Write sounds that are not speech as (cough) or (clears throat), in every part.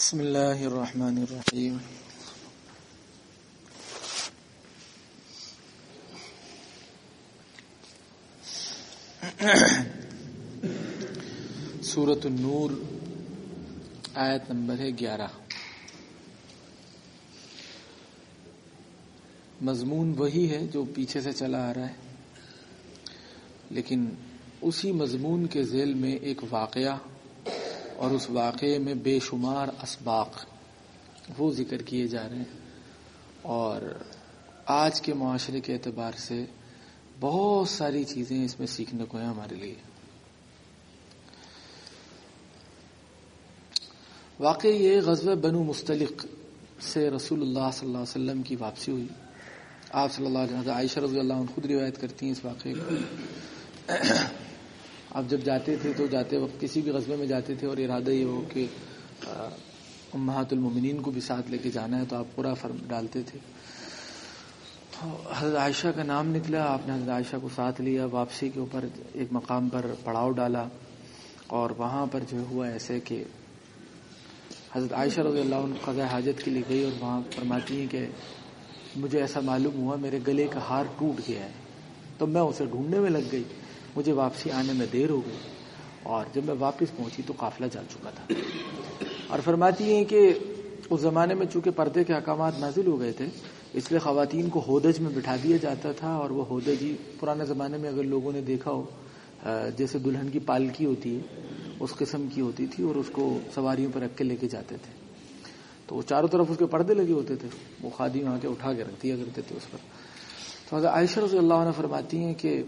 بسم الله الرحمن الرحيم سورة النور، آیت نمبر ہے گیارہ۔ مضمون وہی ہے جو پیچھے سے چلا آ رہا ہے۔ لیکن اسی مضمون کے ذیل میں ایک واقعہ اور اس واقعے میں بے شمار اسباق وہ ذکر کیے جا رہے ہیں۔ اور آج کے معاشرے کے اعتبار سے بہت ساری چیزیں اس میں سیکھنے کو ہیں ہمارے لیے۔ واقعی یہ غزوہ بنو مستلق سے رسول اللہ صلی اللہ علیہ وسلم کی واپسی ہوئی۔ آپ صلی اللہ علیہ وسلم عائشہ رضی اللہ عنہ خود روایت کرتی ہیں اس واقعے کو۔ آپ جب جاتے تھے تو جاتے وقت کسی بھی غزبے میں جاتے تھے اور ارادہ یہ ہو کہ امہات المومنین کو بھی ساتھ لے کے جانا ہے تو آپ پورا فرم ڈالتے تھے۔ حضرت عائشہ کا نام نکلا، آپ نے حضرت عائشہ کو ساتھ لیا، واپسی کے اوپر ایک مقام پر پڑاؤ ڈالا اور وہاں پر جو ہوا ایسے کہ حضرت عائشہ رضی اللہ عنہ قضاء حاجت کے لیے گئی اور وہاں فرماتی ہیں کہ مجھے ایسا معلوم ہوا، میرے گلے کا ہار ٹوٹ گیا ہے۔ تو میں اسے ڈھونڈنے میں لگ گئی۔ مجھے واپسی آنے میں دیر ہو گئی اور جب میں واپس پہنچی تو قافلہ جا چکا تھا۔ اور فرماتی ہیں کہ اس زمانے میں چونکہ پردے کے احکامات نازل ہو گئے تھے، اس لیے خواتین کو ہودج میں بٹھا دیا جاتا تھا اور وہ ہودج ہی پرانے زمانے میں اگر لوگوں نے دیکھا ہو جیسے دلہن کی پالکی ہوتی ہے، اس قسم کی ہوتی تھی اور اس کو سواریوں پر رکھ کے لے کے جاتے تھے۔ تو وہ چاروں طرف اس کے پردے لگے ہوتے تھے، وہ خادی وہاں کے اٹھا کے رکھ دیا کرتے تھے اس پر۔ تو عائشہ رضی اللہ عنہ فرماتی ہیں کہ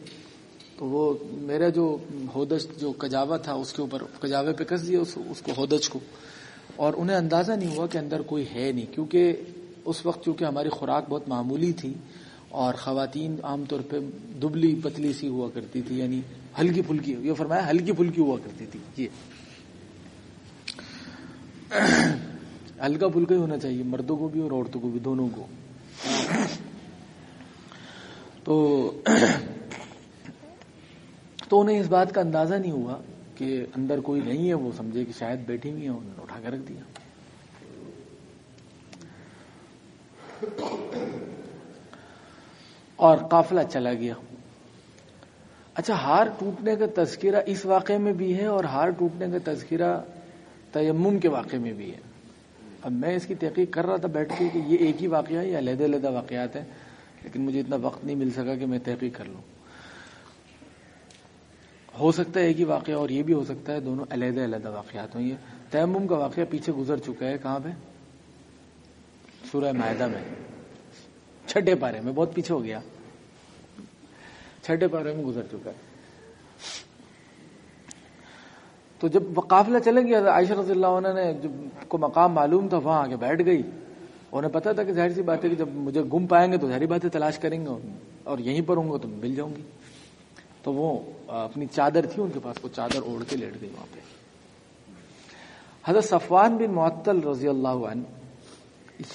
تو وہ میرا جو ہودج، جو کجاوا تھا، اس کے اوپر کجاوے پہ کس دیا، اس کو ہودج کو۔ اور انہیں اندازہ نہیں ہوا کہ اندر کوئی ہے نہیں، کیونکہ اس وقت چونکہ ہماری خوراک بہت معمولی تھی اور خواتین عام طور پہ دبلی پتلی سی ہوا کرتی تھی یعنی ہلکی پھلکی، یہ فرمایا ہلکی پھلکی ہوا کرتی تھی، یہ۔ ہلکا پھلکا ہی ہونا چاہیے، مردوں کو بھی اور عورتوں کو بھی، دونوں کو۔ تو تو انہیں اس بات کا اندازہ نہیں ہوا کہ اندر کوئی نہیں ہے، وہ سمجھے کہ شاید بیٹھی ہوئی ہے انہوں نے اٹھا کے رکھ دیا۔ اور قافلہ چلا گیا۔ اچھا ہار ٹوٹنے کا تذکرہ اس واقعے میں بھی ہے اور ہار ٹوٹنے کا تذکرہ تیمم کے واقعے میں بھی ہے۔ اب میں اس کی تحقیق کر رہا تھا بیٹھ کے کہ یہ ایک ہی واقعہ ہے یا علیحدہ علیحدہ واقعات ہیں، لیکن مجھے اتنا وقت نہیں مل سکا کہ میں تحقیق کر لوں۔ ہو سکتا ہے ایک ہی واقعہ اور یہ بھی ہو سکتا ہے دونوں علیحدہ علیحدہ واقعات ہوں۔ یہ تیمم کا واقعہ پیچھے گزر چکا ہے۔ کہاں پہ؟ سورہ معاہدہ میں۔ چھٹے پارے میں، بہت پیچھے ہو گیا۔ چھٹے پارے میں گزر چکا ہے۔ تو جب قافلہ چلیں گے عائشہ رضی اللہ عنہ نے جب کو مقام معلوم تھا، وہاں آگے بیٹھ گئی۔ انہیں پتا تھا کہ ظاہر سی بات ہے کہ جب مجھے گم پائیں گے تو ظاہری باتیں تلاش کریں گے اور یہیں پر ہوں گے تو مل جاؤں گی۔ تو وہ اپنی چادر تھی، ان کے پاس وہ چادر اوڑھ کے لیٹ گئی وہاں پہ۔ حضرت صفوان بن معطل رضی اللہ عنہ،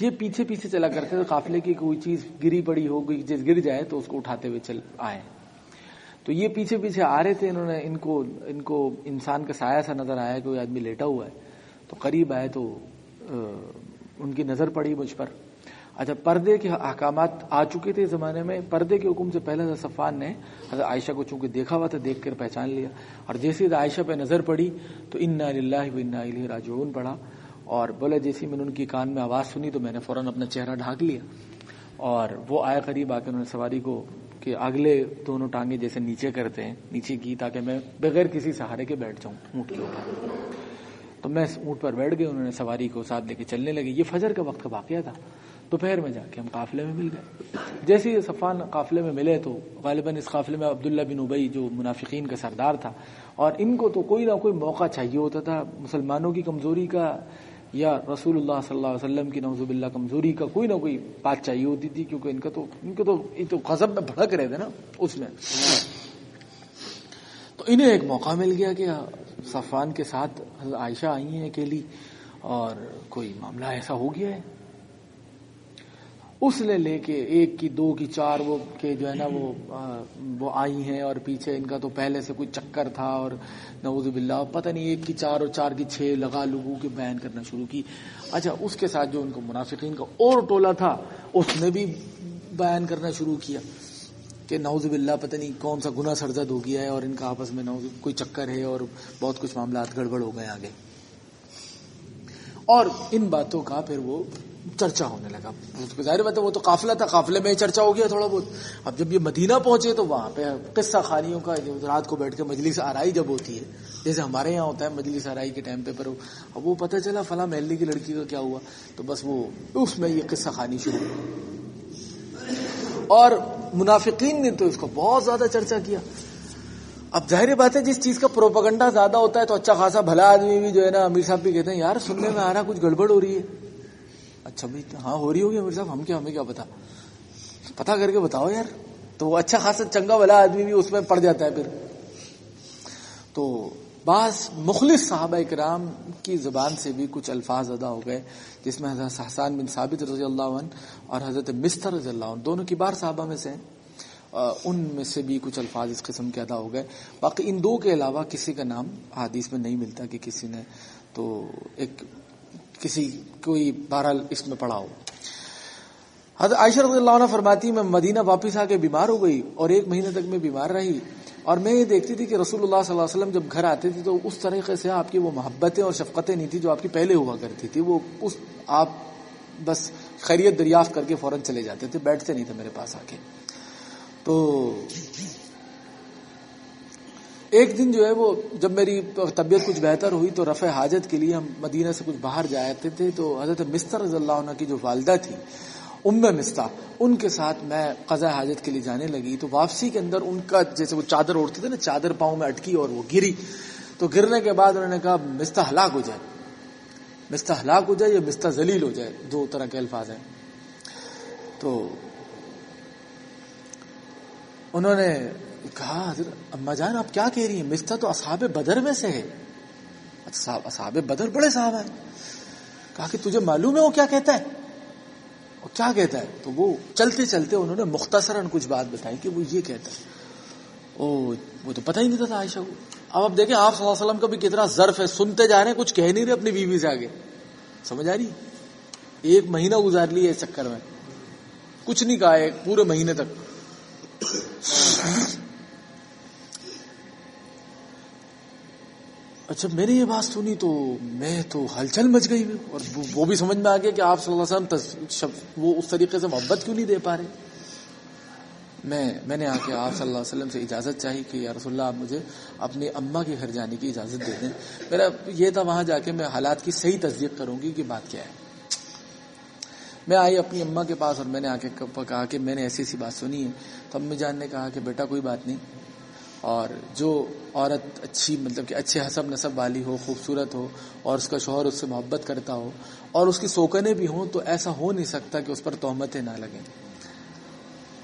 یہ پیچھے پیچھے چلا کرتے تھے، قافلے کی کوئی چیز گری پڑی ہو کوئی چیز گر جائے تو اس کو اٹھاتے ہوئے چل آئے۔ تو یہ پیچھے پیچھے آ رہے تھے، انہوں نے ان کو ان کو انسان کا سایہ سا نظر آیا کوئی آدمی لیٹا ہوا ہے۔ تو قریب آئے تو ان کی نظر پڑی مجھ پر۔ اچھا پردے کے احکامات آ چکے تھے زمانے میں۔ پردے کے حکم سے پہلے حضرت صفان نے حضرت عائشہ کو چونکہ دیکھا ہوا تھا، دیکھ کر پہچان لیا۔ اور جیسے عائشہ پہ نظر پڑی تو ان اللہ و انا راجعون پڑھا۔ اور بولے جیسی میں نے ان کی کان میں آواز سنی تو میں نے فوراً اپنا چہرہ ڈھانک لیا۔ اور وہ آئے قریب آ کے، انہوں نے سواری کو کہ اگلے دونوں ٹانگیں جیسے نیچے کرتے ہیں، نیچے کی تاکہ میں بغیر کسی سہارے کے بیٹھ جاؤں، اونٹ کے اوپر۔ تو میں اونٹ پر بیٹھ گئے انہوں نے سواری کو ساتھ لے کے چلنے لگے۔ یہ فجر کا وقت کا واقعہ تھا۔ دوپہر میں جا کے ہم قافلے میں مل گئے۔ جیسے ہی صفان قافلے میں ملے تو غالباً اس قافلے میں عبداللہ بن ابئی جو منافقین کا سردار تھا، اور ان کو تو کوئی نہ کوئی موقع چاہیے ہوتا تھا۔ مسلمانوں کی کمزوری کا یا رسول اللہ صلی اللہ علیہ وسلم کی نوزب اللہ کمزوری کا کوئی نہ کوئی بات چاہیے ہوتی تھی، کیونکہ ان کا تو ان کے تو غضب میں بھڑک رہے تھے نا اس میں۔ تو انہیں ایک موقع مل گیا کہ صفان کے ساتھ عائشہ آئی ہیں اکیلی، اور کوئی معاملہ ایسا ہو گیا ہے؟ اس نے لے کے ایک کی دو کی چار وہ کہ جو ہے نا وہ وہ آئی ہیں اور پیچھے ان کا تو پہلے سے کوئی چکر تھا اور نوز باللہ پتہ نہیں ایک کی چار اور چار کی چھ لگا لگو کے بیان کرنا شروع کی۔ اچھا اس کے ساتھ جو ان کو منافقین کا اور ٹولہ تھا، اس نے بھی بیان کرنا شروع کیا کہ نوز باللہ پتہ نہیں کون سا گنا سرزد ہو گیا ہے اور ان کا آپس میں نوز کوئی چکر ہے اور بہت کچھ معاملات گڑبڑ ہو گئے آگے۔ اور ان باتوں کا پھر وہ چرچا ہونے لگا۔ ظاہر بات ہے وہ تو قافلہ تھا، قافلے میں چرچا ہو گیا تھوڑا بہت۔ اب جب یہ مدینہ پہنچے تو وہاں پہ قصہ خانیوں کا رات کو بیٹھ کے مجلس آرائی جب ہوتی ہے، جیسے ہمارے یہاں ہوتا ہے مجلس آرائی کے ٹائم پہ، پر اب وہ پتہ چلا فلاں محلی کی لڑکی کا کیا ہوا۔ تو بس وہ، اس میں یہ قصہ خانی شروع اور منافقین نے تو اس کو بہت زیادہ چرچا کیا۔ اب ظاہر بات ہے، جس چیز کا پروپگنڈا زیادہ ہوتا ہے تو اچھا خاصا بھلا آدمی بھی جو ہے نا امیر صاحب بھی کہتے ہیں، یار سننے میں آ رہا کچھ گڑبڑ ہو رہی ہے۔ اچھا بھائی ہاں ہو رہی ہوگی امیر صاحب، ہم کیا ہمیں کیا پتا؟ پتا کر کے بتاؤ یار۔ تو وہ اچھا خاصا چنگا بھلا آدمی بھی اس میں پڑ جاتا ہے پھر۔ تو بعض مخلص صحابہ اکرام کی زبان سے بھی کچھ الفاظ ادا ہو گئے، جس میں حضرت حسان بن ثابت رضی اللہ عنہ اور حضرت مستر رضی اللہ عنہ، دونوں کی بار صحابہ میں سے ہیں۔ ان میں سے بھی کچھ الفاظ اس قسم کے ادا ہو گئے۔ باقی ان دو کے علاوہ کسی کا نام حادیث میں نہیں ملتا کہ کسی نے۔ تو ایک کسی کوئی بہرحال اس میں پڑا ہو۔ حضرت عائشہ رضی اللہ عنہ فرماتی، میں مدینہ واپس آ کے بیمار ہو گئی اور ایک مہینے تک میں بیمار رہی اور میں یہ دیکھتی تھی کہ رسول اللہ صلی اللہ علیہ وسلم جب گھر آتے تھے تو اس طریقے سے آپ کی وہ محبتیں اور شفقتیں نہیں تھی جو آپ کی پہلے ہوا کرتی تھی۔ وہ اس، آپ بس خیریت دریافت کر کے فوراً چلے جاتے تھے، بیٹھتے نہیں تھے میرے پاس آ کے۔ تو ایک دن جو ہے وہ جب میری طبیعت کچھ بہتر ہوئی تو رفع حاجت کے لیے ہم مدینہ سے کچھ باہر جاتے تھے تو حضرت مستر رضی اللہ عنہ کی جو والدہ تھی، ام مستا ان کے ساتھ میں قضاء حاجت کے لیے جانے لگی۔ تو واپسی کے اندر ان کا جیسے وہ چادر اوڑھتے تھے نا، چادر پاؤں میں اٹکی اور وہ گری۔ تو گرنے کے بعد انہوں نے کہا مستا ہلاک ہو جائے۔ مستا ہلاک ہو جائے یا مستا ذلیل ہو جائے؟ دو طرح کے الفاظ ہیں۔ تو انہوں نے کہا، حضرت، اما جان، آپ کیا کہہ رہی ہیں؟ مستا تو اصحاب بدر میں سے ہے۔ اصحاب بدر بڑے صاحب ہیں۔ کہا کہ تجھے معلوم ہے وہ کیا کہتا ہے؟ وہ کیا کہتا ہے؟ تو وہ چلتے چلتے انہوں نے مختصراً کچھ بات بتائی کہ وہ یہ کہتا ہے۔ او، وہ تو پتہ ہی نہیں تھا عائشہ کو۔ اب اب دیکھیں، آپ صلی اللہ علیہ وسلم کا بھی کتنا ظرف ہے۔ سنتے جا رہے ہیں، کچھ کہہ نہیں رہے اپنی بیوی سے آگے۔ سمجھ آ رہی؟ ایک مہینہ گزار لیا اس چکر میں۔ کچھ نہیں کہا ایک پورے مہینے تک۔ اچھا میں نے یہ بات سنی تو میں تو ہلچل مچ گئی اور وہ بھی سمجھ میں آ گیا کہ آپ صلی اللہ علیہ وسلم وہ اس طریقے سے محبت کیوں نہیں دے پا رہے؟ میں میں نے آ کے آپ صلی اللہ علیہ وسلم سے اجازت چاہی کہ یا رسول اللہ آپ مجھے اپنی اما کے گھر جانے کی اجازت دے دیں۔ میرا یہ تھا، وہاں جا کے میں حالات کی صحیح تصدیق کروں گی کہ بات کیا ہے۔ میں آئی اپنی اما کے پاس اور میں نے آ کے کہا کہ میں نے ایسی ایسی بات سنی ہے۔ تو امی جان نے کہا کہ بیٹا، کوئی بات نہیں۔ اور جو عورت اچھی مطلب کہ اچھے حسب نصب والی ہو، خوبصورت ہو اور اس کا شوہر اس سے محبت کرتا ہو اور اس کی سوکنے بھی ہوں تو ایسا ہو نہیں سکتا کہ اس پر تہمتیں نہ لگیں۔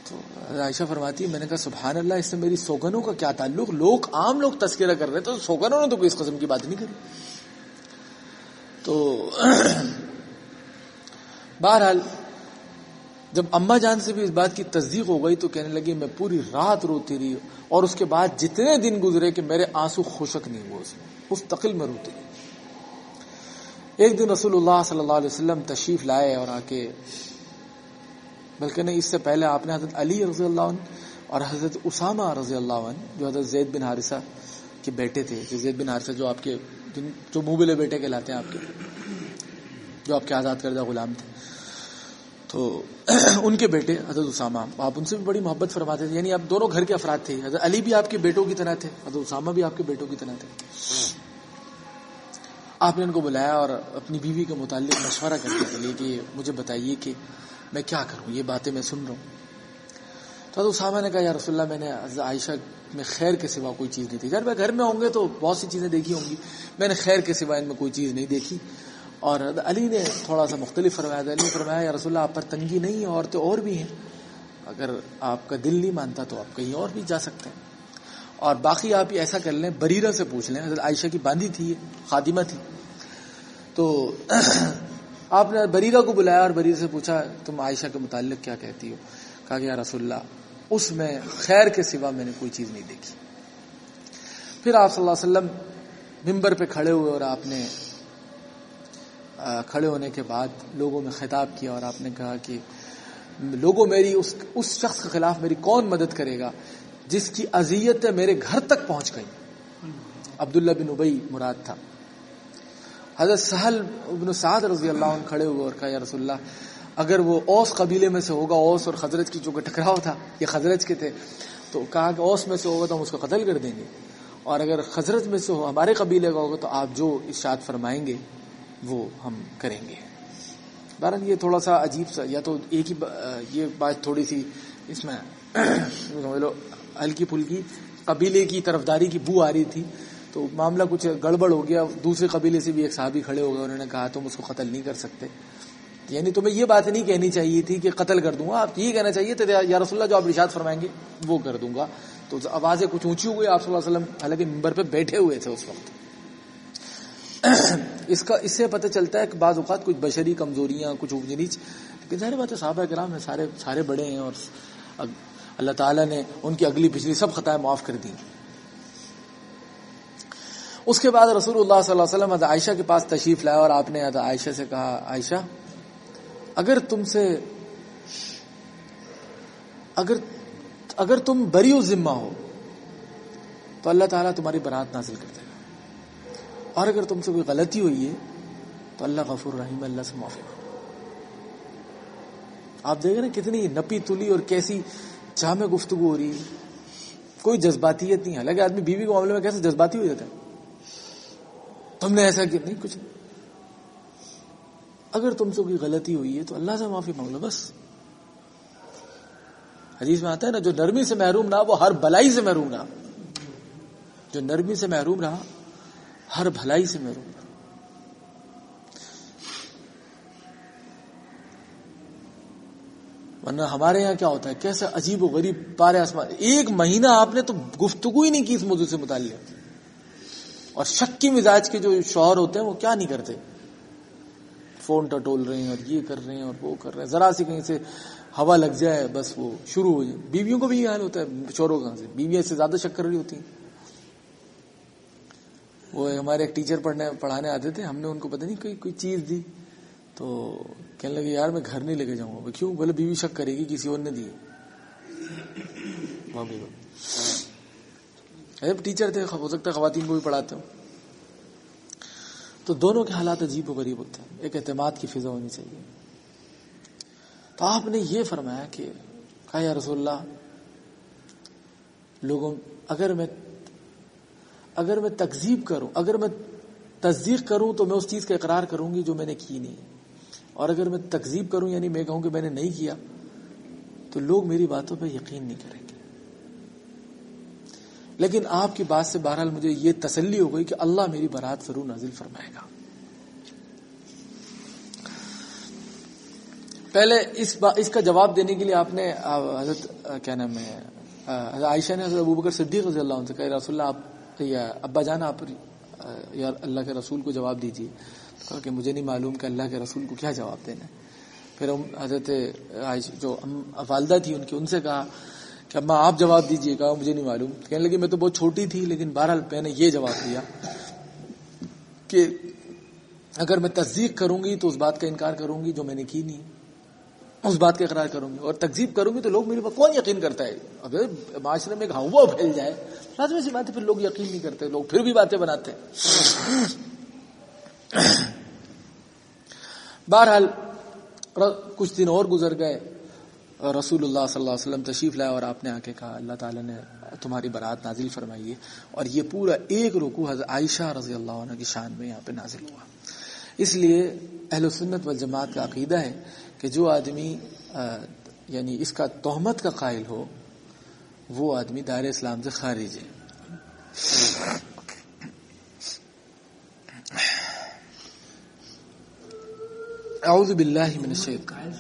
تو عائشہ فرماتی میں نے کہا، سبحان اللہ، اس سے میری سوگنوں کا کیا تعلق؟ لوگ عام لوگ تذکرہ کر رہے تو سوگنوں نے تو کوئی اس قسم کی بات نہیں کری۔ تو (clears throat) بہرحال جب اما جان سے بھی اس بات کی تصدیق ہو گئی تو کہنے لگی، میں پوری رات روتی رہی اور اس کے بعد جتنے دن گزرے کہ میرے آنسو خوشک نہیں ہوئے اس میں، مستقل میں روتی رہی۔ ایک دن رسول اللہ صلی اللہ علیہ وسلم تشریف لائے اور آ کے بلکہ نہیں، اس سے پہلے آپ نے حضرت علی رضی اللہ عنہ اور حضرت اسامہ رضی اللہ عنہ، جو حضرت زید بن حارثہ کے بیٹے تھے جو زید بن حارثہ جو آپ کے، جو موبلے بیٹے کہلاتے ہیں آپ کے، جو آپ کے آزاد کردہ غلام تھے۔ تو (clears throat) ان کے بیٹے حضرت اسامہ، آپ ان سے بھی بڑی محبت فرماتے تھے یعنی آپ دونوں گھر کے افراد تھے۔ حضرت علی بھی آپ کے بیٹوں کی طرح تھے، حضرت اسامہ بھی آپ کے بیٹوں کی طرح تھے۔ آپ نے ان کو بلایا اور اپنی بیوی کے متعلق مشورہ کرنے کے لیے کہ مجھے بتائیے کہ میں کیا کروں، یہ باتیں میں سن رہا ہوں۔ تو حضرت اسامہ نے کہا، یا رسول اللہ، میں نے عائشہ میں خیر کے سوا کوئی چیز نہیں تھی جب میں گھر میں ہوں گے تو بہت سی چیزیں دیکھی ہوں گی۔ میں نے خیر کے سوا ان میں کوئی چیز نہیں دیکھی۔ اور علی نے تھوڑا سا مختلف فرمایا علی نے فرمایا، یا رسول اللہ، آپ پر تنگی نہیں ہے، عورتیں اور بھی ہیں۔ اگر آپ کا دل نہیں مانتا تو آپ کہیں اور بھی جا سکتے ہیں۔ اور باقی آپ یہ ایسا کر لیں، بریرہ سے پوچھ لیں۔ حضرت عائشہ کی باندھی تھی، خادمہ تھی۔ تو (clears throat) آپ نے بریرہ کو بلایا اور بریرہ سے پوچھا، تم عائشہ کے متعلق کیا کہتی ہو؟ کہا کہ، یا رسول اللہ، اس میں خیر کے سوا میں نے کوئی چیز نہیں دیکھی۔ پھر آپ صلی اللہ علیہ وسلم ممبر پہ کھڑے ہوئے اور آپ نے کھڑے ہونے کے بعد لوگوں میں خطاب کیا اور آپ نے کہا کہ لوگوں میری اس اس شخص کے خلاف میری کون مدد کرے گا جس کی اذیت میرے گھر تک پہنچ گئی؟ عبداللہ بن ابئی مراد تھا۔ حضرت سہل ابن سعد رضی اللہ عنہ کھڑے ہوئے اور کہا، یا رسول اللہ، اگر وہ اوس قبیلے میں سے ہوگا، اوس اور خزرت کی جو ٹکراؤ تھا، یہ خزرت کے تھے، تو کہا کہ اوس میں سے ہوگا تو ہم اس کو قتل کر دیں گے۔ اور اگر خزرت میں سے ہو، ہمارے قبیلے کا ہوگا تو آپ جو اشاد فرمائیں گے وہ ہم کریں گے۔ بہرحال یہ تھوڑا سا عجیب سا، یا تو ایک ہی یہ بات تھوڑی سی اس میں (clears throat) ہلکی پھلکی، قبیلے کی طرفداری کی بو آ رہی تھی۔ تو معاملہ کچھ گڑبڑ ہو گیا، دوسرے قبیلے سے بھی ایک صحابی کھڑے ہو گئے، انہوں نے کہا تم اس کو قتل نہیں کر سکتے۔ یعنی تمہیں یہ بات نہیں کہنی چاہیے تھی کہ قتل کر دوں گا آپ یہ کہنا چاہیے تھا یا رسول اللہ جو آپ رشاد فرمائیں گے، وہ کر دوں گا۔ تو آوازیں کچھ اونچی ہو گئی آپ صلی اللہ علیہ وسلم حالانکہ ممبر پہ بیٹھے ہوئے تھے اس وقت۔ (clears throat) اس کا اس سے پتہ چلتا ہے کہ بعض اوقات کچھ بشری کمزوریاں، کچھ نیچ لیکن ظاہر بات ہے صحابہ کرام نے سارے سارے بڑے ہیں اور اللہ تعالیٰ نے ان کی اگلی پچھلی سب خطائیں معاف کر دی اس کے بعد رسول اللہ صلی اللہ علیہ وسلم عائشہ کے پاس تشریف لایا اور آپ نے عائشہ سے کہا، عائشہ، اگر تم سے اگر اگر تم بری ذمہ ہو تو اللہ تعالیٰ تمہاری برات نازل کر دے۔ گا اور اگر تم سے کوئی غلطی ہوئی ہے، تو اللہ غفور رحیم اللہ سے معافی آپ دیکھ رہے ہیں کتنی نپی تلی اور کیسی جامع گفتگو ہو رہی ہے۔ کوئی جذباتیت نہیں، حالانکہ آدمی بیوی کے معاملے میں کیسے جذباتی ہو جاتا ہے۔ تم نے ایسا کیا؟ نہیں، کچھ اگر تم سے کوئی غلطی ہوئی ہے، تو اللہ سے معافی مانگ لو، بس۔ حدیث میں آتا ہے نا، جو نرمی سے محروم رہا، وہ ہر بلائی سے محروم رہا۔ جو نرمی سے محروم رہا ہر بھلائی سے محروم رہا ورنہ ہمارے یہاں کیا ہوتا ہے؟ کیسے عجیب و غریب پارے آسمان ایک مہینہ آپ نے تو گفتگو ہی نہیں کی اس موضوع سے متعلق۔ اور شکی مزاج کے جو شوہر ہوتے ہیں وہ کیا نہیں کرتے؟ فون ٹٹول رہے ہیں اور یہ کر رہے ہیں اور وہ کر رہے ہیں۔ ذرا سی کہیں سے ہوا لگ جائے، بس وہ شروع ہو جائے۔ بیویوں کو بھی یہ حال ہوتا ہے شوروں کہاں سے؟ بیویاں سے زیادہ شک کر رہی ہوتی ہیں۔ وہ ہمارے ایک ٹیچر پڑھنے پڑھانے آتے تھے، ہم نے ان کو پتہ نہیں کوئی کوئی چیز دی۔ تو کہنے لگے، یار میں گھر نہیں لے کے جاؤں گا۔ کیوں؟ بولے، بیوی شک کرے گی، کسی اور نے دی۔ ٹیچر تھے، ہو سکتا ہے خواتین کو بھی پڑھاتے ہو تو دونوں کے حالات عجیب و غریب ہوتے ہیں۔ ایک اعتماد کی فضا ہونی چاہیے۔ تو آپ نے یہ فرمایا کہ، کہا یا رسول اللہ، لوگوں، اگر میں اگر میں تکزیب کروں، اگر میں تصدیق کروں تو میں اس چیز کا اقرار کروں گی جو میں نے کی نہیں۔ اور اگر میں تکزیب کروں یعنی میں کہوں کہ میں نے نہیں کیا، تو لوگ میری باتوں پہ یقین نہیں کریں گے۔ لیکن آپ کی بات سے بہرحال مجھے یہ تسلی ہو گئی کہ اللہ میری برات ضرور نازل فرمائے گا۔ پہلے اس با، اس کا جواب دینے کے لیے آپ نے حضرت کیا نام ہے عائشہ نے حضرت ابوبکر صدیق رضی اللہ عنہ سے کہا رسول اللہ، آپ یا ابا جان، آپ یا اللہ کے رسول کو جواب دیجیے کہا کہ مجھے نہیں معلوم کہ اللہ کے رسول کو کیا جواب دینا پھر ہم حضرت جو والدہ تھی، ان کی ان سے کہا کہ ابا آپ جواب دیجیے کہا، مجھے نہیں معلوم۔ کہنے لگی میں تو بہت چھوٹی تھی، لیکن بہرحال میں نے یہ جواب دیا کہ اگر میں تصدیق کروں گی تو اس بات کا انکار کروں گی جو میں نے کی نہیں۔ اس بات کا اقرار کروں گی اور تقزیب کروں گی تو لوگ میرے پر کون یقین کرتا ہے؟ اگر معاشرے میں ہوا پھیل جائے، لازمی سی بات ہے پھر لوگ یقین نہیں کرتے، لوگ پھر بھی باتیں بناتے ہیں۔ بہرحال کچھ دن اور گزر گئے، رسول اللہ صلی اللہ علیہ وسلم تشریف لائے اور آپ نے آ کے کہا، اللہ تعالیٰ نے تمہاری برات نازل فرمائی ہے اور یہ پورا ایک رکو حضرت عائشہ رضی اللہ عنہ کی شان میں یہاں پہ نازل ہوا۔ اس لیے اہل سنت والجماعت کا عقیدہ ہے کہ جو آدمی یعنی اس کا تہمت کا قائل ہو، وہ آدمی دائر اسلام سے خارج ہے۔ اعوذ باللہ من الشیطان۔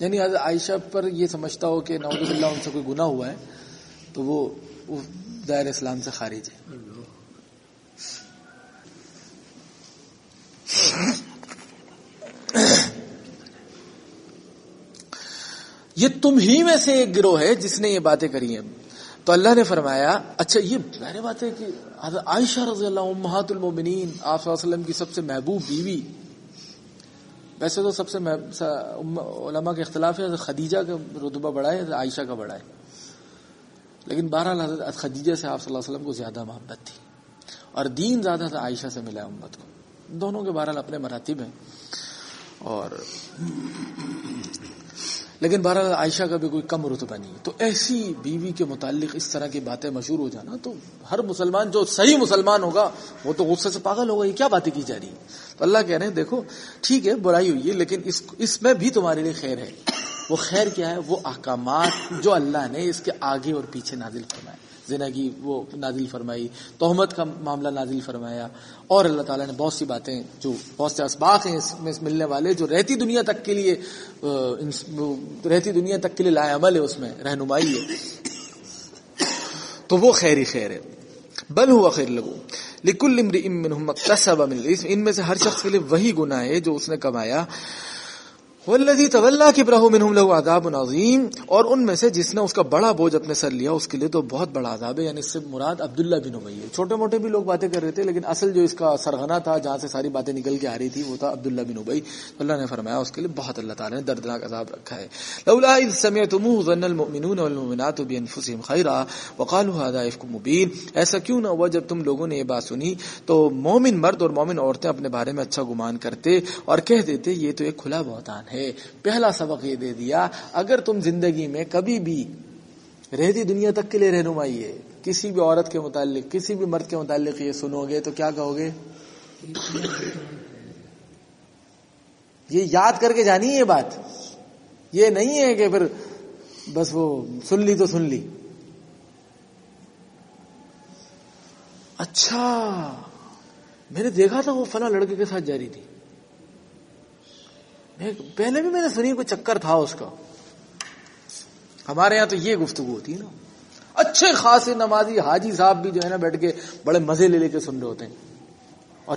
یعنی عائشہ پر یہ سمجھتا ہو کہ نعوذ باللہ ان سے کوئی گناہ ہوا ہے، تو وہ دائر اسلام سے خارج ہے۔ یہ تم ہی میں سے ایک گروہ ہے جس نے یہ باتیں کری ہیں۔ تو اللہ نے فرمایا اچھا یہ ظاہر بات ہے کہ عائشہ رضی اللہ امہات المومنین، آپ صلی اللہ علیہ وسلم کی سب سے محبوب بیوی۔ ویسے تو سب سے علماء کے اختلاف ہے خدیجہ کا رتبہ بڑا ہے عائشہ کا بڑا ہے۔ لیکن بہرحال حضرت خدیجہ سے آپ صلی اللہ علیہ وسلم کو زیادہ محبت تھی۔ اور دین زیادہ تھا عائشہ سے ملا امت کو۔ دونوں کے بہرحال اپنے مراتب ہیں۔ اور لیکن بہرحال عائشہ کا بھی کوئی کم رتبہ نہیں تو ایسی بیوی کے متعلق اس طرح کی باتیں مشہور ہو جانا، تو ہر مسلمان جو صحیح مسلمان ہوگا، وہ تو غصے سے پاگل ہوگا، یہ کیا باتیں کی جا رہی ہیں؟ تو اللہ کہہ رہے ہیں، دیکھو، ٹھیک ہے، برائی ہوئی ہے، لیکن اس اس میں بھی تمہارے لیے خیر ہے۔ وہ خیر کیا ہے؟ وہ احکامات جو اللہ نے اس کے آگے اور پیچھے نازل فرمائے۔ زنا کی وہ نازل فرمائی، تہمت کا معاملہ نازل فرمایا۔ اور اللہ تعالیٰ نے بہت سی باتیں جو بہت سے اسباق ہیں اس میں ملنے والے جو رہتی دنیا تک کے لیے رہتی دنیا تک کے لیے لائے عمل ہے، اس میں رہنمائی ہے۔ تو وہ خیر ہی خیر ہے۔ بل ہوا خیر لگو۔ لکل ان میں سے ہر شخص کے لیے وہی گناہ ہے جو اس نے کمایا۔ والذی طلّہ کی برہ منہم لہو عذاب عظیم اور ان میں سے جس نے اس کا بڑا بوجھ اپنے سر لیا، اس کے لیے تو بہت بڑا عذاب ہے یعنی اس سے مراد عبداللہ بن ابئی ہے۔ چھوٹے موٹے بھی لوگ باتیں کر رہے تھے، لیکن اصل جو اس کا سرغنہ تھا، جہاں سے ساری باتیں نکل کے آ رہی تھی وہ تھا عبداللہ بن ابئی اللہ نے فرمایا، اس کے لیے بہت اللہ تعالیٰ نے دردناک عذاب رکھا ہے۔ لولا اذ سمعتموه ظن المؤمنون والمؤمنات بانفسهم خیرا وقالوا هذا افک مبین ایسا کیوں نہ ہوا جب تم لوگوں نے یہ بات سنی؟ تو مومن مرد اور مومن عورتیں اپنے بارے میں اچھا گمان کرتے اور کہہ دیتے، یہ تو ایک کھلا بہتان ہے۔ پہلا سبق یہ دے دیا، اگر تم زندگی میں کبھی بھی رہتی دنیا تک کے لیے رہنمائی ہے، کسی بھی عورت کے متعلق، کسی بھی مرد کے متعلق یہ سنو گے تو کیا کہو گے؟ یہ یاد کر کے جانی یہ بات۔ یہ نہیں ہے کہ پھر بس وہ سن لی تو سن لی۔ اچھا میں نے دیکھا تھا وہ فلاں لڑکے کے ساتھ جاری تھی۔ پہلے بھی میں نے سنی، کوئی چکر تھا اس کا۔ ہمارے یہاں تو یہ گفتگو ہوتی ہے نا۔ اچھے خاصے نمازی حاجی صاحب بھی جو ہے نا بیٹھ کے بڑے مزے لے لے کے سن رہے ہوتے ہیں۔ اور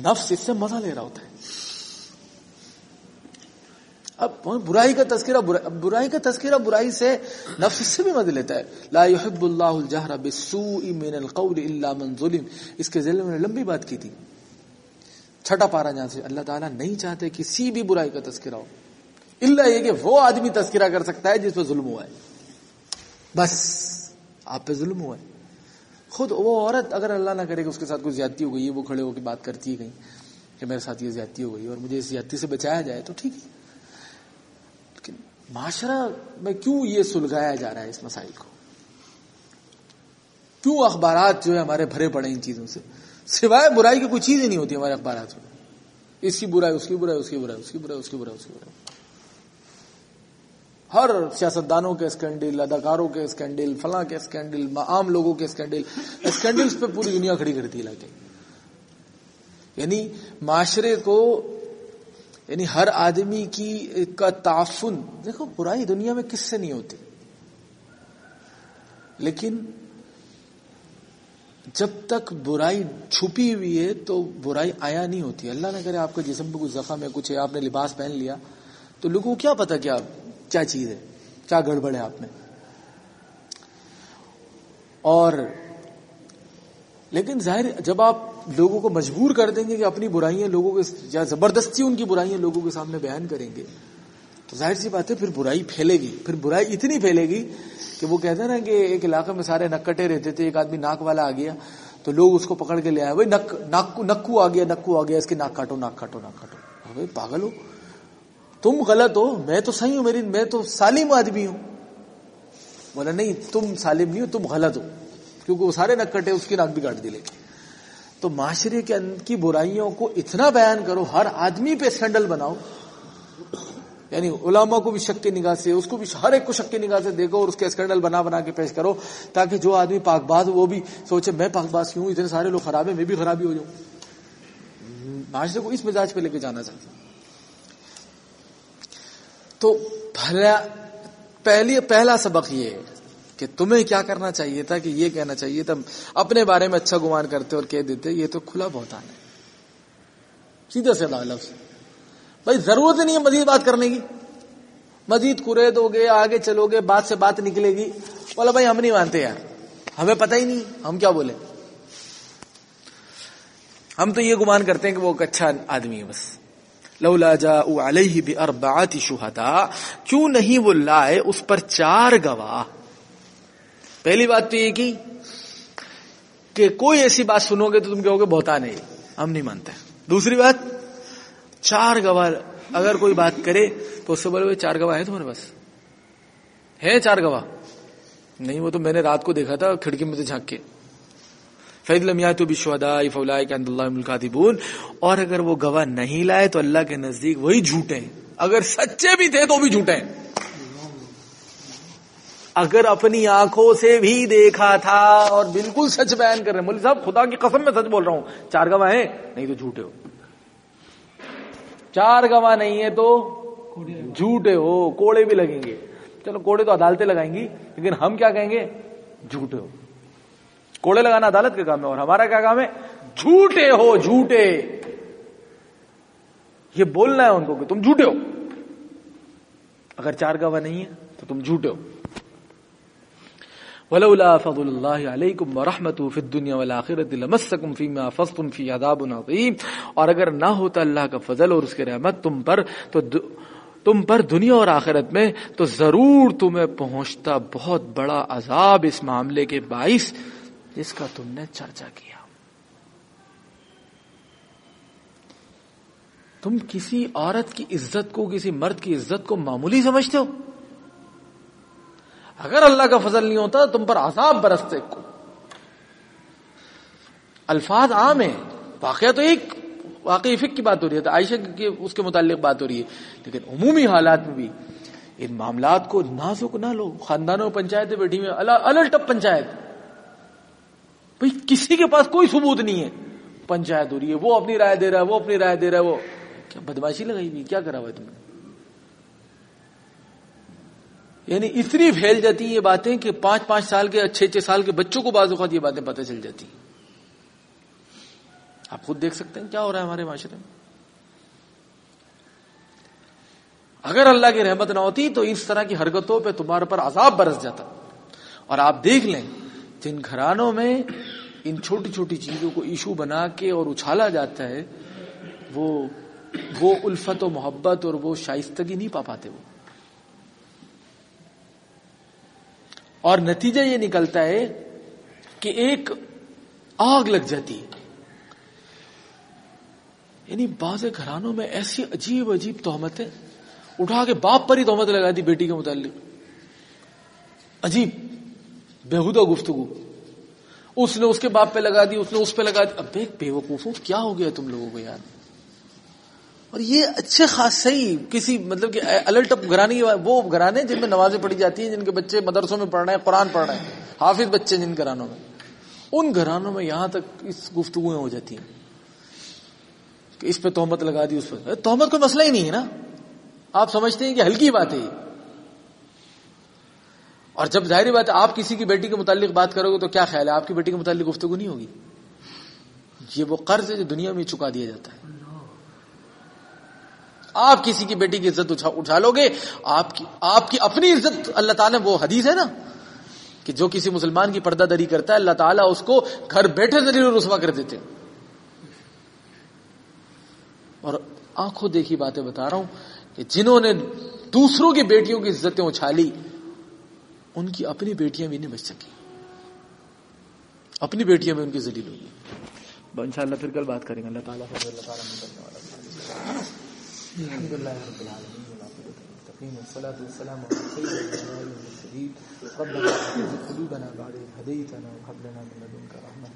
نفس اس سے مزہ لے رہا ہوتا ہے۔ اب برائی کا تذکرہ برائی کا تذکرہ برائی سے نفس اس سے بھی مزے لیتا ہے۔ لا يحب اللہ الجہر بالسوء من القول الا من ظلم۔ اس کے ذیل میں لمبی بات کی تھی۔ چھٹا پارا جہاں سے اللہ تعالیٰ نہیں چاہتے کسی بھی برائی کا تذکرہ ہو۔ اللہ یہ کہ وہ آدمی تذکرہ کر سکتا ہے جس پہ ظلم ہوا ہے۔ بس، آپ پہ ظلم ہوا ہے۔ خود وہ عورت اگر اللہ نہ کرے کہ اس کے ساتھ کوئی زیادتی ہو گئی ہے وہ کھڑے ہو کے بات کرتی ہے کہیں کہ میرے ساتھ یہ زیادتی ہو گئی اور مجھے اس زیادتی سے بچایا جائے تو ٹھیک ہے۔ لیکن معاشرہ میں کیوں یہ سلگایا جا رہا ہے اس مسائل کو؟ کیوں اخبارات جو ہے ہمارے بھرے پڑے ان چیزوں سے؟ سوائے برائی کی کوئی چیز ہی نہیں ہوتی ہمارے اخبارات میں۔ اس کی برائی، اس کی برائی، اس کی برائی، اس کی برائی، اس کی برائی، اس کی برائی۔ ہر سیاستدانوں کے اسکینڈل، اداکاروں کے اسکینڈل، فلاں کے اسکینڈل، عام لوگوں کے اسکینڈل اسکینڈل پہ پوری دنیا کھڑی کرتی علاقے۔ یعنی معاشرے کو یعنی ہر آدمی کی کا تعفن۔ دیکھو، برائی دنیا میں کس سے نہیں ہوتی؟ لیکن جب تک برائی چھپی ہوئی ہے تو برائی آیا نہیں ہوتی۔ اللہ نہ کرے آپ کے جسم پہ کچھ زخم ہے، کچھ ہے، آپ نے لباس پہن لیا۔ تو لوگوں کو کیا پتا کیا کیا چیز ہے، کیا گڑبڑ ہے آپ میں۔ اور لیکن ظاہر جب آپ لوگوں کو مجبور کر دیں گے کہ اپنی برائیاں لوگوں کے، یا زبردستی ان کی برائیاں لوگوں کے سامنے بیان کریں گے تو ظاہر سی بات ہے پھر برائی پھیلے گی۔ پھر برائی اتنی پھیلے گی کہ وہ کہتے ہیں نا کہ ایک علاقے میں سارے نکٹے رہتے تھے، ایک آدمی ناک والا آ گیا تو لوگ اس کو پکڑ کے لے آئے بھائی نکو آ گیا، نکو آ گیا، اس کی ناک کاٹو ناک کاٹو ناک کاٹو۔ بھائی پاگل ہو۔ تم غلط ہو، میں تو صحیح ہوں، میری، میں تو سالم آدمی ہوں۔ بولا نہیں، تم سالم نہیں ہو، تم غلط ہو۔ کیونکہ وہ سارے نک کٹے اس کی ناک بھی کاٹ دی لے۔ تو معاشرے کے کی برائیوں کو اتنا بیان کرو، ہر آدمی پہ سینڈل بناؤ۔ یعنی علماء کو بھی شک کی نگاہ سے، اس کو بھی ہر ایک کو شک کی نگاہ سے دیکھو اور اس کے اسکینڈل بنا بنا کے پیش کرو تاکہ جو آدمی پاک باز وہ بھی سوچے میں پاک باز کیوں، اتنے سارے لوگ خراب ہیں، میں بھی خرابی ہو جاؤں۔ معاشرے کو اس مزاج پہ لے کے جانا چاہتا ہوں۔ تو پہلی، پہلا سبق یہ ہے کہ تمہیں کیا کرنا چاہیے تھا کہ یہ کہنا چاہیے تھا، اپنے بارے میں اچھا گمان کرتے اور کہہ دیتے، یہ تو کھلا بہت آنا ہے۔ سیدھا سے لفظ۔ بھائی ضرورت نہیں ہے مزید بات کرنے کی۔ مزید کرے دو گے، آگے چلو گے، بات سے بات نکلے گی۔ بولا بھائی ہم نہیں مانتے یار۔ ہمیں پتہ ہی نہیں، ہم کیا بولے ہم تو یہ گمان کرتے ہیں کہ وہ ایک اچھا آدمی ہے بس۔ لولا علیہ باربعات شہداء، کیوں نہیں وہ لائے اس پر چار گواہ؟ پہلی بات تو یہ کی کہ کوئی ایسی بات سنو گے تو تم کہو گے بہتا نہیں ہم نہیں مانتے۔ دوسری بات چار گواہ اگر کوئی بات کرے تو اس سے بولے چار گواہ ہے تمہارے پاس؟ ہے چار گواہ؟ نہیں، وہ تو میں نے رات کو دیکھا تھا کھڑکی میں سے جھانک کے۔ فید لمیات بشودا فولا کے اند اللہ ملکاتبون اور اگر وہ گواہ نہیں لائے تو اللہ کے نزدیک وہی جھوٹے ہیں۔ اگر سچے بھی تھے تو بھی جھوٹے ہیں۔ اگر اپنی آنکھوں سے بھی دیکھا تھا اور بالکل سچ بیان کر رہے ہیں۔ مولوی صاحب، خدا کی قسم میں سچ بول رہا ہوں۔ چار گواہ ہیں؟ نہیں تو جھوٹے ہو۔ چار گواہ نہیں ہے تو جھوٹے ہو، کوڑے بھی لگیں گے۔ چلو کوڑے تو عدالتیں لگائیں گی، لیکن ہم کیا کہیں گے؟ جھوٹے ہو۔ کوڑے لگانا عدالت کا کام ہے اور ہمارا کیا کام ہے؟ جھوٹے ہو، جھوٹے۔ یہ بولنا ہے ان کو کہ تم جھوٹے ہو۔ اگر چار گواہ نہیں ہے تو تم جھوٹے ہو۔ ولولا فضل الله عليكم ورحمته في الدنيا والاخره لمسكم فيما فضتم في عذاب عظيم. اور اگر نہ ہوتا اللہ کا فضل اور اس کی رحمت تم پر، تو تم پر دنیا اور آخرت میں تو ضرور تمہیں پہنچتا بہت بڑا عذاب اس معاملے کے باعث جس کا تم نے چرچا کیا۔ تم کسی عورت کی عزت کو، کسی مرد کی عزت کو معمولی سمجھتے ہو؟ اگر اللہ کا فضل نہیں ہوتا تم پر عذاب برستے کو۔ الفاظ عام ہیں، واقعہ تو ایک، واقعی فک کی بات ہو رہی ہے، عائشہ کی اس کے متعلق بات ہو رہی ہے، لیکن عمومی حالات میں بھی ان معاملات کو نازک نہ لو۔ خاندانوں، پنچایتیں بیٹھی ہوئی الٹ ٹپ پنچایت۔ بھائی، کسی کے پاس کوئی ثبوت نہیں ہے۔ پنچایت ہو رہی ہے، وہ اپنی رائے دے رہا ہے، وہ اپنی رائے دے رہا ہے، وہ۔ کیا بدماشی لگائی ہوئی کیا کرا ہوا ہے تم نے؟ یعنی اتنی پھیل جاتی ہیں یہ باتیں کہ پانچ پانچ سال کے چھ چھ سال کے بچوں کو بعض اوقات یہ باتیں پتہ چل جاتی ہیں۔ آپ خود دیکھ سکتے ہیں کیا ہو رہا ہے ہمارے معاشرے میں؟ اگر اللہ کی رحمت نہ ہوتی تو اس طرح کی حرکتوں پہ تمہارے پر عذاب برس جاتا۔ اور آپ دیکھ لیں جن گھرانوں میں ان چھوٹی چھوٹی چیزوں کو ایشو بنا کے اور اچھالا جاتا ہے، وہ وہ الفت و محبت اور وہ شائستگی نہیں پا پاتے وہ۔ اور نتیجہ یہ نکلتا ہے کہ ایک آگ لگ جاتی ہے۔ یعنی بعض گھرانوں میں ایسی عجیب عجیب تہمتیں اٹھا کے باپ پر ہی تہمت لگا دی بیٹی کے متعلق۔ عجیب بےحدہ گفتگو۔ اس نے اس کے باپ پہ لگا دی، اس نے اس پہ لگا دی۔ اب ایک بے وقوف کیا ہو گیا تم لوگوں کو یاد؟ اور یہ اچھے خاص صحیح کسی مطلب کہ الرٹ گھرانے وہ گھرانے جن میں نمازیں پڑھی جاتی ہیں، جن کے بچے مدرسوں میں پڑھ رہے ہیں، قرآن پڑھ رہے ہیں، حافظ بچے جن گھرانوں میں۔ ان گھرانوں میں یہاں تک اس گفتگویں ہو جاتی ہیں۔ کہ اس پہ تہمت لگا دی، اس پہ۔ تہمت کوئی مسئلہ ہی نہیں ہے نا۔ آپ سمجھتے ہیں کہ ہلکی بات ہے اور جب ظاہری بات ہے آپ کسی کی بیٹی کے متعلق بات کرو گے تو کیا خیال ہے؟ آپ کی بیٹی کے متعلق گفتگو نہیں ہوگی۔ یہ وہ قرض ہے جو دنیا میں چکا دیا جاتا ہے۔ آپ کسی کی بیٹی کی عزت اٹھا لو گے، آپ کی آپ کی اپنی عزت، اللہ تعالیٰ وہ حدیث ہے نا، کہ جو کسی مسلمان کی پردہ دری کرتا ہے، اللہ تعالیٰ اس کو گھر بیٹھے ذریعے رسوا کر دیتے اور آنکھوں دیکھی باتیں بتا رہا ہوں کہ جنہوں نے دوسروں کی بیٹیوں کی عزتیں اچھالی ان کی اپنی بیٹیاں بھی نہیں بچ سکی اپنی بیٹیاں بھی ان کی ذلیل ہوئی ان شاء اللہ پھر کل بات کریں گے۔ اللہ تعالیٰ اللہ تعالیٰ الحمد لله رب العالمين المستقيم والصلاة والسلام على خير الأنبياء والمرسلين. ربنا لا تزغ قلوبنا بعد إذ هديتنا وهب لنا من لدنك رحمة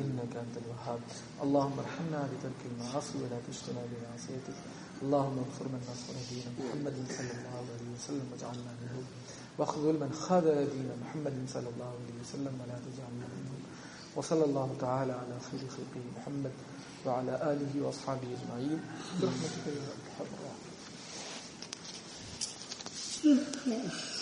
إنك أنت الوهاب. اللهم ارحمنا بترك المعاصي ولا تشغلنا بمعصيتك. اللهم اغفر من نصر دين محمد صلى الله عليه وسلم واجعلنا منه. واخذل من خذل دين محمد صلى الله عليه وسلم ولا تجعلنا منه. وصلى الله تعالى على خير خلقه محمد وعلى آله وأصحابه أجمعين. برحمتك يا أرحم الراحمين